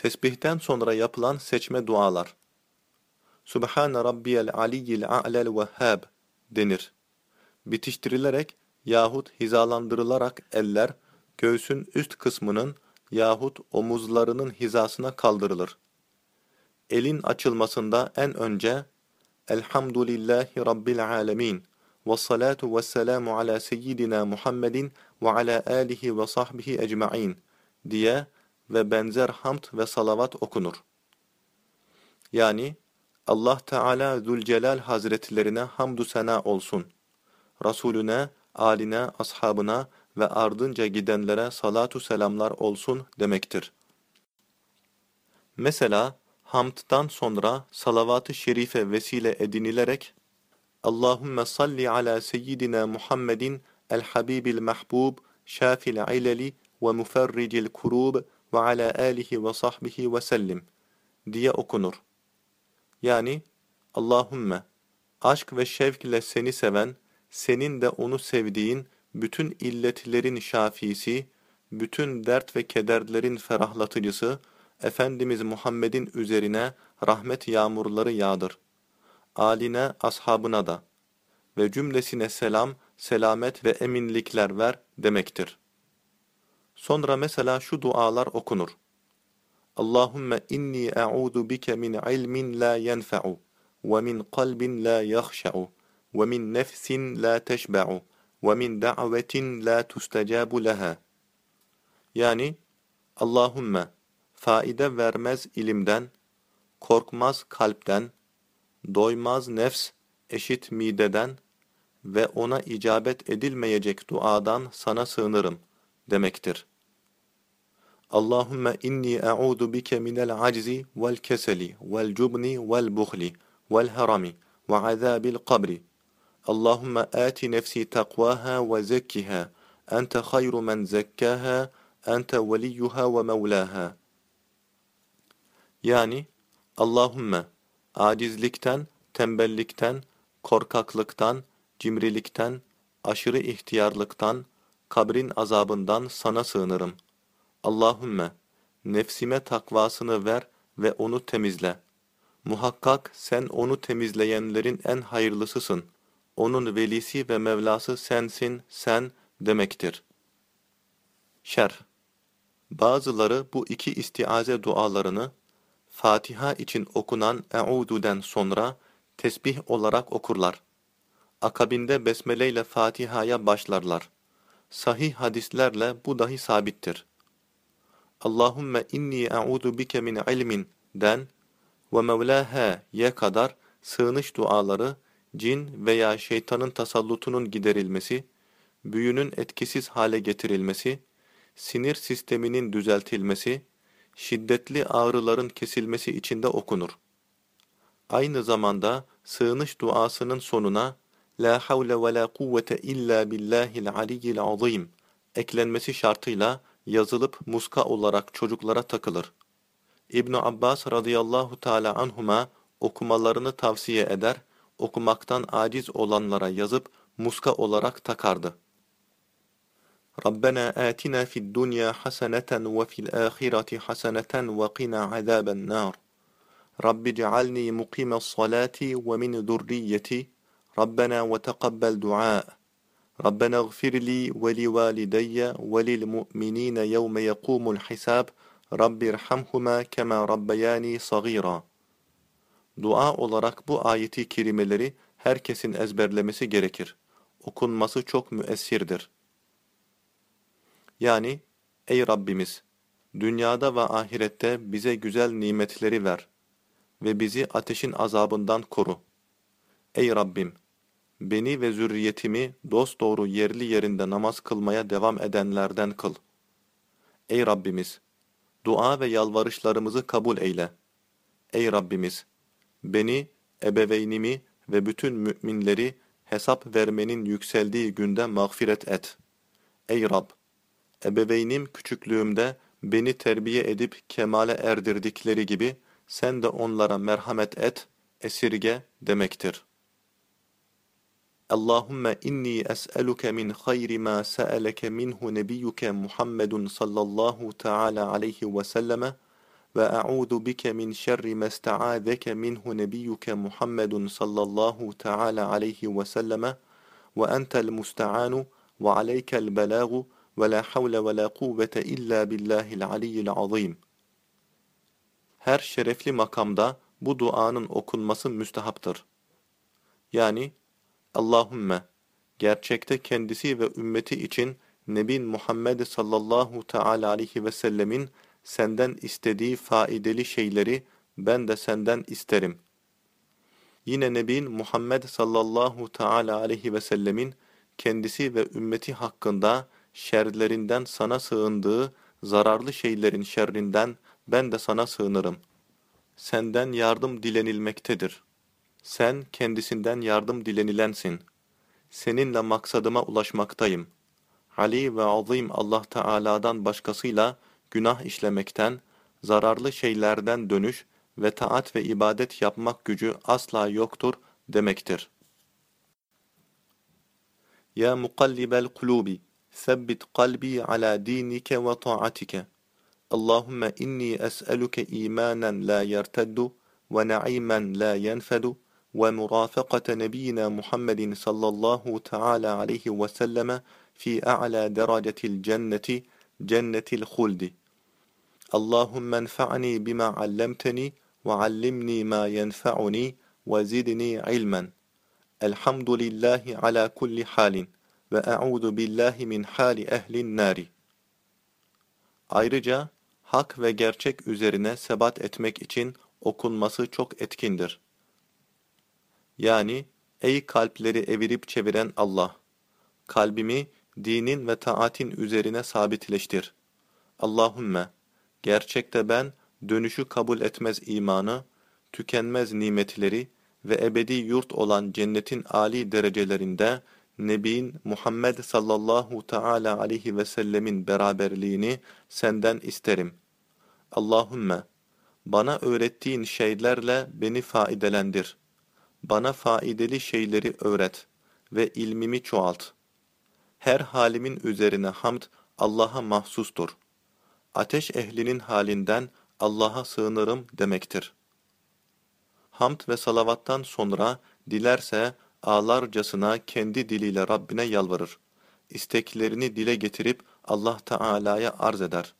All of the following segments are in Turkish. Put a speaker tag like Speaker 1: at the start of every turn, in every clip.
Speaker 1: Tesbihten sonra yapılan seçme dualar. Subhane rabbiyel aliyyil a'lel vehhab denir. Bitiştirilerek yahut hizalandırılarak eller göğsün üst kısmının yahut omuzlarının hizasına kaldırılır. Elin açılmasında en önce Elhamdülillahi Rabbil alemin ve salatu ve selamu ala seyyidina Muhammedin ve ala alihi ve sahbihi ecma'in diye ve benzer hamd ve salavat okunur. Yani Allah Teala Zülcelal Hazretlerine hamdü sena olsun. Resulüne, aline, ashabına ve ardınca gidenlere salatu selamlar olsun demektir. Mesela hamdtan sonra salavat-ı şerife vesile edinilerek Allahümme salli ala seyyidina Muhammedin el-habibil mahbub şafil ileli ve muferricil kurub ve ala alihi ve sahbihi ve sellim diye okunur. Yani Allahümme aşk ve şevk ile seni seven, senin de onu sevdiğin bütün illetlerin şafisi, bütün dert ve kederlerin ferahlatıcısı, Efendimiz Muhammed'in üzerine rahmet yağmurları yağdır. Aline, ashabına da ve cümlesine selam, selamet ve eminlikler ver demektir. Sonra mesela şu dualar okunur. Allahümme inni e'udu bike min ilmin la yenfe'u ve min kalbin la yakhşa'u ve min nefsin la teşbe'u ve min da'vetin la tustecabu leha. Yani Allahümme faide vermez ilimden, korkmaz kalpten, doymaz nefs, eşit mideden ve ona icabet edilmeyecek duadan sana sığınırım demektir. Allahümme inni e'udu bike minel aczi vel keseli vel cubni vel buhli vel harami ve azabil kabri. Allahümme ati nefsi takvaha ve zekkiha. Ente hayru men zekkaha. Ente veliyyuha ve mevlaha. Yani Allahümme acizlikten, tembellikten, korkaklıktan, cimrilikten, aşırı ihtiyarlıktan, kabrin azabından sana sığınırım. Allahümme nefsime takvasını ver ve onu temizle. Muhakkak sen onu temizleyenlerin en hayırlısısın. Onun velisi ve Mevlası sensin, sen demektir. Şer Bazıları bu iki istiaze dualarını Fatiha için okunan Eûdu'den sonra tesbih olarak okurlar. Akabinde Besmele ile Fatiha'ya başlarlar. Sahih hadislerle bu dahi sabittir. Allahümme inni e'udu bike min ilmin den ve mevlâhâ'ye kadar sığınış duaları, cin veya şeytanın tasallutunun giderilmesi, büyünün etkisiz hale getirilmesi, sinir sisteminin düzeltilmesi, şiddetli ağrıların kesilmesi için de okunur. Aynı zamanda sığınış duasının sonuna La havle ve la kuvvete illa billahil aliyyil azim eklenmesi şartıyla yazılıp muska olarak çocuklara takılır. İbn Abbas radıyallahu teala anhuma okumalarını tavsiye eder, okumaktan aciz olanlara yazıp muska olarak takardı. Rabbena atina fid dunya haseneten ve fil ahireti haseneten ve qina azaben nar. Rabbi cealni mukimes salati ve min zurriyeti. Rabbena ve teqabbel du'a. ربنا اغفر لي ولوالدي وللمؤمنين يوم يقوم الحساب رب ارحمهما كما ربياني صغيرا Dua olarak bu ayeti kerimeleri herkesin ezberlemesi gerekir. Okunması çok müessirdir. Yani, ey Rabbimiz, dünyada ve ahirette bize güzel nimetleri ver ve bizi ateşin azabından koru. Ey Rabbim, Beni ve zürriyetimi dosdoğru yerli yerinde namaz kılmaya devam edenlerden kıl. Ey Rabbimiz! Dua ve yalvarışlarımızı kabul eyle. Ey Rabbimiz! Beni, ebeveynimi ve bütün müminleri hesap vermenin yükseldiği günde mağfiret et. Ey Rab! Ebeveynim küçüklüğümde beni terbiye edip kemale erdirdikleri gibi sen de onlara merhamet et, esirge demektir. Allahümme inni es'eluke min hayri ma sa'aleke minhu nebiyyuke Muhammedun sallallahu teala aleyhi ve selleme ve a'udu bike min şerri mesta'azeke minhu nebiyyuke Muhammedun sallallahu teala aleyhi ve selleme ve entel musta'anu ve aleykel belagu ve la havle ve la kuvvete illa billahil aliyyil azim. Her şerefli makamda bu duanın okunması müstehaptır. Yani Allahümme gerçekte kendisi ve ümmeti için Nebin Muhammed sallallahu teala aleyhi ve sellemin senden istediği faydalı şeyleri ben de senden isterim. Yine Nebin Muhammed sallallahu teala aleyhi ve sellemin kendisi ve ümmeti hakkında şerlerinden sana sığındığı zararlı şeylerin şerrinden ben de sana sığınırım. Senden yardım dilenilmektedir. Sen kendisinden yardım dilenilensin. Seninle maksadıma ulaşmaktayım. Ali ve azim Allah Teala'dan başkasıyla günah işlemekten, zararlı şeylerden dönüş ve taat ve ibadet yapmak gücü asla yoktur demektir. Ya mukallibel kulubi, sebbit kalbi ala dinike ve taatike. Allahümme inni es'eluke imanen la yerteddu ve na'imen la yenfedu ve murafakate nebiyyina Muhammedin sallallahu teala aleyhi ve selleme fi a'la derecetil cenneti cennetil huldi. Allahümme enfa'ni bima allemteni ve allimni ma yenfa'uni ve zidni ilmen. Elhamdülillahi ala kulli halin ve e'udu billahi min hali ehlin nari. Ayrıca hak ve gerçek üzerine sebat etmek için okunması çok etkindir. Yani ey kalpleri evirip çeviren Allah! Kalbimi dinin ve taatin üzerine sabitleştir. Allahümme, gerçekte ben dönüşü kabul etmez imanı, tükenmez nimetleri ve ebedi yurt olan cennetin âli derecelerinde Nebin Muhammed sallallahu teala aleyhi ve sellemin beraberliğini senden isterim. Allahümme, bana öğrettiğin şeylerle beni faidelendir. Bana faydalı şeyleri öğret ve ilmimi çoğalt. Her halimin üzerine hamd Allah'a mahsustur. Ateş ehlinin halinden Allah'a sığınırım demektir. Hamd ve salavattan sonra dilerse ağlarcasına kendi diliyle Rabbine yalvarır. İsteklerini dile getirip Allah Teala'ya arz eder.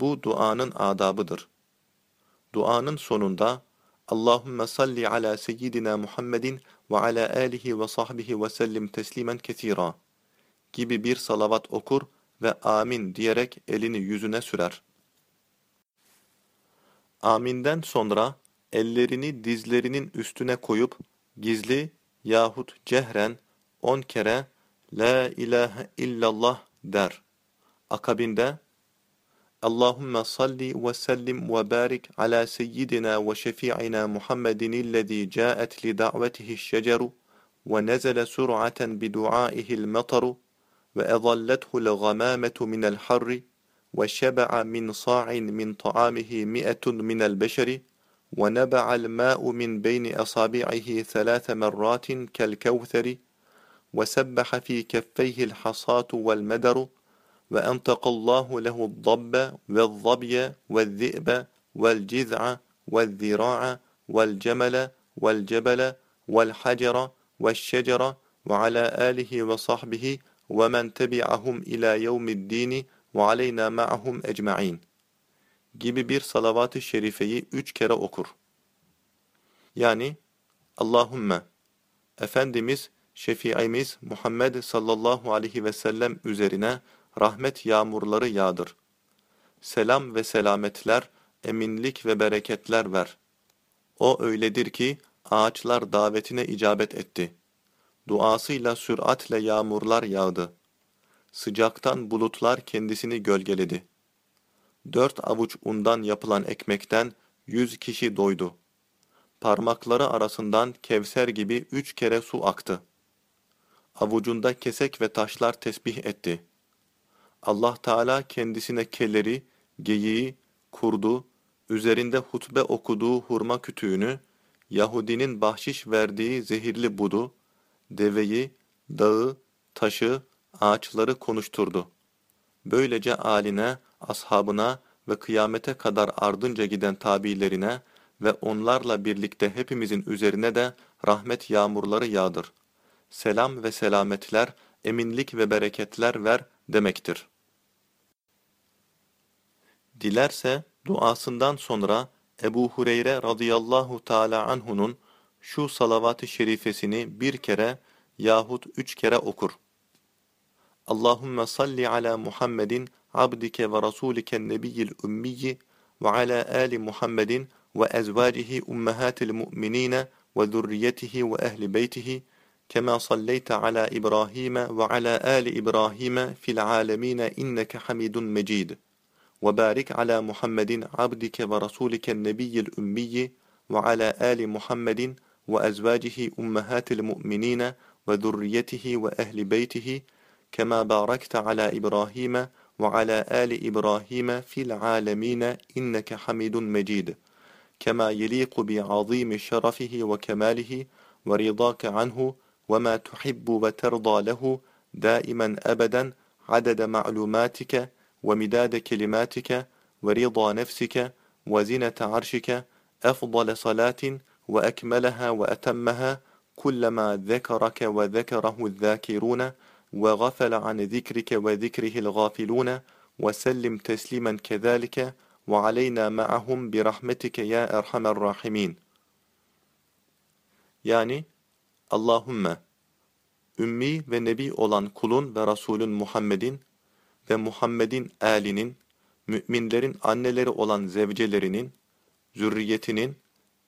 Speaker 1: Bu duanın adabıdır. Duanın sonunda Allahümme salli ala seyyidina Muhammedin ve ala alihi ve sahbihi ve sellim teslimen kesira gibi bir salavat okur ve amin diyerek elini yüzüne sürer. Aminden sonra ellerini dizlerinin üstüne koyup gizli yahut cehren on kere La ilahe illallah der. Akabinde اللهم صل وسلم وبارك على سيدنا وشفيعنا محمد الذي جاءت لدعوته الشجر ونزل سرعة بدعائه المطر وأظلته الغمامة من الحر وشبع من صاع من طعامه مئة من البشر ونبع الماء من بين أصابعه ثلاث مرات كالكوثر وسبح في كفيه الحصاة والمدر ve entakallahu lehu dabbe ve zabye ve zi'be vel ciz'a vel zira'a vel cemele vel cebele vel hacera vel şecera ve ala alihi ve sahbihi ve men tebi'ahum ila yevmiddini ve aleyna ma'ahum ecma'in gibi bir salavat-ı şerifeyi üç kere okur. Yani Allahümme Efendimiz, Şefiimiz Muhammed sallallahu aleyhi ve sellem üzerine rahmet yağmurları yağdır. Selam ve selametler, eminlik ve bereketler ver. O öyledir ki ağaçlar davetine icabet etti. Duasıyla süratle yağmurlar yağdı. Sıcaktan bulutlar kendisini gölgeledi. Dört avuç undan yapılan ekmekten yüz kişi doydu. Parmakları arasından kevser gibi üç kere su aktı. Avucunda kesek ve taşlar tesbih etti. Allah Teala kendisine kelleri, geyiği, kurdu, üzerinde hutbe okuduğu hurma kütüğünü, Yahudinin bahşiş verdiği zehirli budu, deveyi, dağı, taşı, ağaçları konuşturdu. Böylece aline, ashabına ve kıyamete kadar ardınca giden tabilerine ve onlarla birlikte hepimizin üzerine de rahmet yağmurları yağdır. Selam ve selametler, eminlik ve bereketler ver demektir. Dilerse duasından sonra Ebu Hureyre radıyallahu teala anhu'nun şu salavat-ı şerifesini bir kere yahut üç kere okur. Allahümme salli ala Muhammedin abdike ve rasulike nebiyyil ümmiyyi ve ala ali Muhammedin ve ezvacihi ummehatil mu'minine ve zürriyetihi ve ehli beytihi kema salleyte ala İbrahim ve ala ali İbrahim fil alemine inneke hamidun mecid.'' وبارك على محمد عبدك ورسولك النبي الأمي وعلى آل محمد وأزواجه أمهات المؤمنين وذريته وأهل بيته كما باركت على إبراهيم وعلى آل إبراهيم في العالمين إنك حميد مجيد كما يليق بعظيم شرفه وكماله ورضاك عنه وما تحب وترضى له دائما أبدا عدد معلوماتك ومداد كلماتك ورضا نفسك وزنة عرشك أفضل صلاة وأكملها وأتمها كلما ذكرك وذكره الذاكرون وغفل عن ذكرك وذكره الغافلون وسلم تسليما كذلك وعلينا معهم برحمتك يا أرحم الراحمين. Yani Allahümme Ümmi ve Nebi olan kulun ve Resulün Muhammed'in ve Muhammed'in âlinin, müminlerin anneleri olan zevcelerinin, zürriyetinin,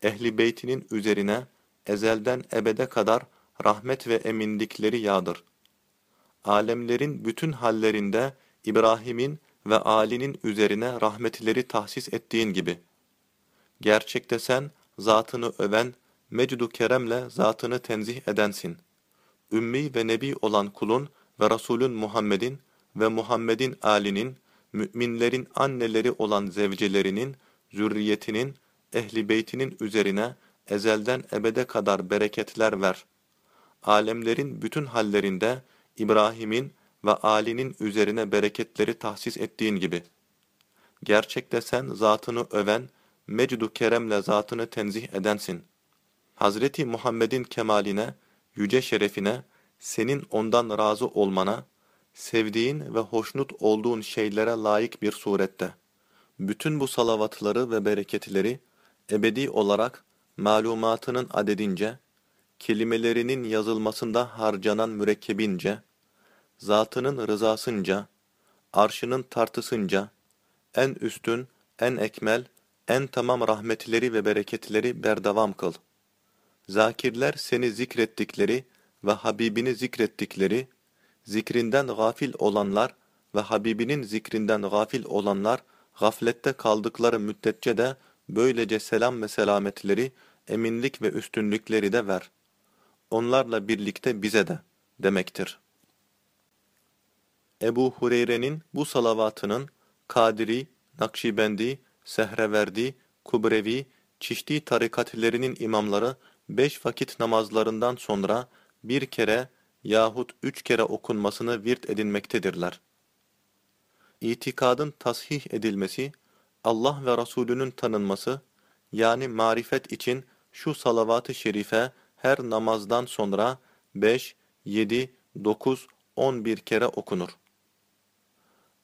Speaker 1: ehli beytinin üzerine ezelden ebede kadar rahmet ve eminlikleri yağdır. Alemlerin bütün hallerinde İbrahim'in ve âlinin üzerine rahmetleri tahsis ettiğin gibi. Gerçekte sen zatını öven, mecdu keremle zatını tenzih edensin. Ümmi ve nebi olan kulun ve Resulün Muhammed'in ve Muhammed'in âlinin, müminlerin anneleri olan zevcelerinin, zürriyetinin, ehli beytinin üzerine ezelden ebede kadar bereketler ver. Alemlerin bütün hallerinde İbrahim'in ve âlinin üzerine bereketleri tahsis ettiğin gibi. Gerçekte sen zatını öven, mecdu keremle zatını tenzih edensin. Hazreti Muhammed'in kemaline, yüce şerefine, senin ondan razı olmana, sevdiğin ve hoşnut olduğun şeylere layık bir surette. Bütün bu salavatları ve bereketleri ebedi olarak malumatının adedince, kelimelerinin yazılmasında harcanan mürekkebince, zatının rızasınca, arşının tartısınca, en üstün, en ekmel, en tamam rahmetleri ve bereketleri berdavam kıl. Zakirler seni zikrettikleri ve Habibini zikrettikleri, zikrinden gafil olanlar ve Habibinin zikrinden gafil olanlar, gaflette kaldıkları müddetçe de böylece selam ve selametleri, eminlik ve üstünlükleri de ver. Onlarla birlikte bize de demektir. Ebu Hureyre'nin bu salavatının Kadiri, Nakşibendi, Sehreverdi, Kubrevi, çişti tarikatlerinin imamları beş vakit namazlarından sonra bir kere yahut üç kere okunmasını virt edinmektedirler. İtikadın tasih edilmesi, Allah ve Resulünün tanınması, yani marifet için şu salavat-ı şerife her namazdan sonra 5, 7, 9, 11 kere okunur.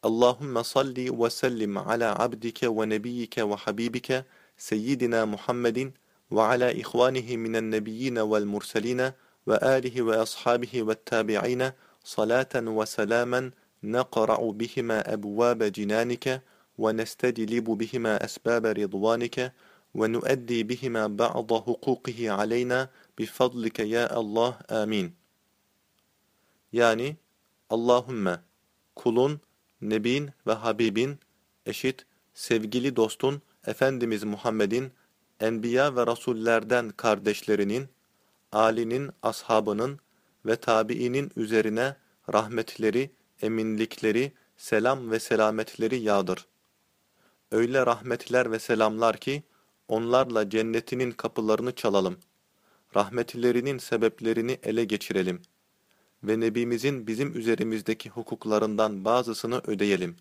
Speaker 1: Allahümme salli ve sellim ala abdike ve nebiyyike ve habibike seyyidina Muhammedin ve ala ihvanihi minen nebiyyine vel murseline ve alihi ve ashabihi ve tabi'ine salaten ve selamen neqra'u bihima ebvabe cinanike ve nestedilibu bihima esbabe ridvanike ve nuaddi bihima ba'da hukukihi aleyna bifadlike ya Allah amin. Yani Allahümme kulun, nebin ve habibin eşit sevgili dostun Efendimiz Muhammed'in enbiya ve rasullerden kardeşlerinin, alinin, ashabının ve tabiinin üzerine rahmetleri, eminlikleri, selam ve selametleri yağdır. Öyle rahmetler ve selamlar ki, onlarla cennetinin kapılarını çalalım. Rahmetlerinin sebeplerini ele geçirelim. Ve Nebimizin bizim üzerimizdeki hukuklarından bazısını ödeyelim.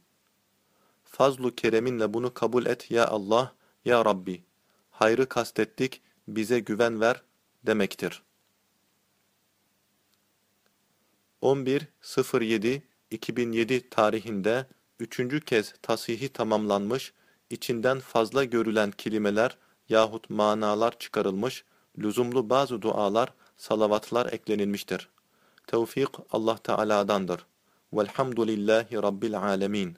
Speaker 1: Fazlu kereminle bunu kabul et ya Allah, ya Rabbi. Hayrı kastettik, bize güven ver demektir. 11.07.2007 tarihinde üçüncü kez tasihi tamamlanmış, içinden fazla görülen kelimeler yahut manalar çıkarılmış, lüzumlu bazı dualar, salavatlar eklenilmiştir. Tevfik Allah Teala'dandır. Velhamdülillahi Rabbil alemin.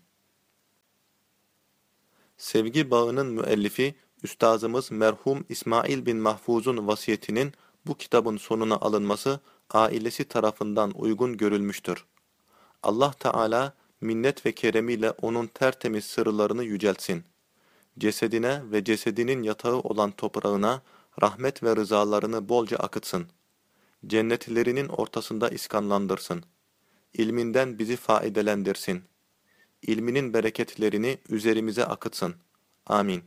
Speaker 1: Sevgi bağının müellifi, Üstazımız merhum İsmail bin Mahfuz'un vasiyetinin bu kitabın sonuna alınması ailesi tarafından uygun görülmüştür. Allah Teala minnet ve keremiyle onun tertemiz sırlarını yüceltsin. Cesedine ve cesedinin yatağı olan toprağına rahmet ve rızalarını bolca akıtsın. Cennetlerinin ortasında iskanlandırsın. İlminden bizi faidelendirsin. İlminin bereketlerini üzerimize akıtsın. Amin.